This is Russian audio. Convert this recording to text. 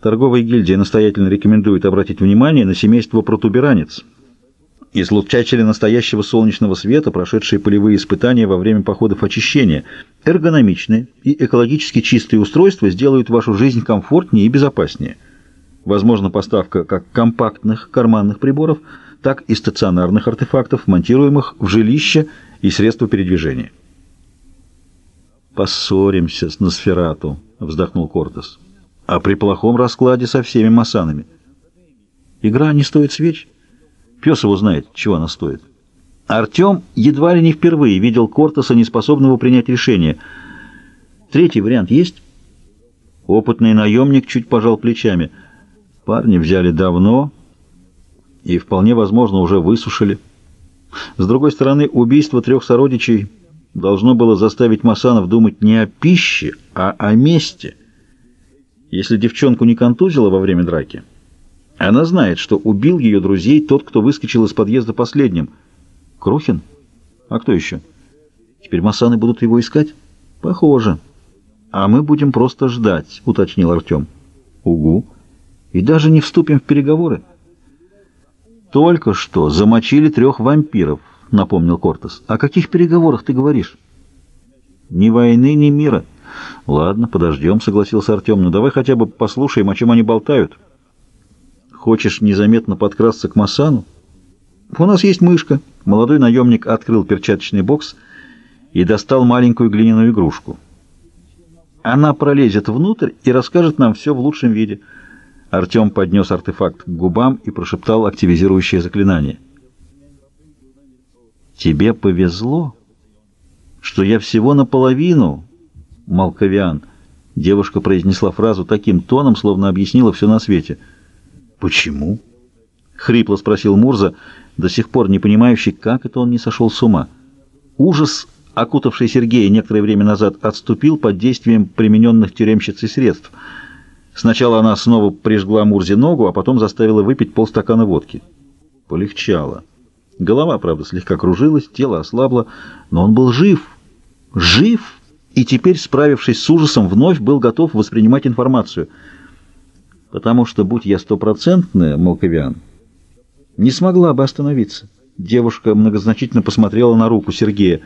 Торговая гильдия настоятельно рекомендует обратить внимание на семейство протуберанец. Излучатели настоящего солнечного света, прошедшие полевые испытания во время походов очищения, эргономичные и экологически чистые устройства сделают вашу жизнь комфортнее и безопаснее. Возможно поставка как компактных карманных приборов, так и стационарных артефактов, монтируемых в жилище и средства передвижения. «Поссоримся с Носферату», — вздохнул Кортес. «А при плохом раскладе со всеми масанами». «Игра не стоит свеч?» Пес его знает, чего она стоит. Артем едва ли не впервые видел Кортеса, неспособного принять решение. Третий вариант есть? Опытный наемник чуть пожал плечами. Парни взяли давно и, вполне возможно, уже высушили. С другой стороны, убийство трех сородичей должно было заставить Масанов думать не о пище, а о месте. Если девчонку не контузило во время драки, она знает, что убил ее друзей тот, кто выскочил из подъезда последним. Крухин? А кто еще? Теперь Масаны будут его искать? Похоже. А мы будем просто ждать, уточнил Артем. Угу. И даже не вступим в переговоры. Только что замочили трех вампиров, напомнил Кортес. О каких переговорах ты говоришь? Ни войны, ни мира. Ладно, подождем, согласился Артем. Ну давай хотя бы послушаем, о чем они болтают. Хочешь незаметно подкрасться к Масану? У нас есть мышка. Молодой наемник открыл перчаточный бокс и достал маленькую глиняную игрушку. Она пролезет внутрь и расскажет нам все в лучшем виде. Артем поднес артефакт к губам и прошептал активизирующее заклинание. «Тебе повезло, что я всего наполовину, Малковиан», — девушка произнесла фразу таким тоном, словно объяснила все на свете — «Почему?» — хрипло спросил Мурза, до сих пор не понимающий, как это он не сошел с ума. Ужас, окутавший Сергея некоторое время назад, отступил под действием примененных тюремщицей средств. Сначала она снова прижгла Мурзе ногу, а потом заставила выпить полстакана водки. Полегчало. Голова, правда, слегка кружилась, тело ослабло, но он был жив. Жив! И теперь, справившись с ужасом, вновь был готов воспринимать информацию — потому что, будь я стопроцентная, Молковиан, не смогла бы остановиться. Девушка многозначительно посмотрела на руку Сергея.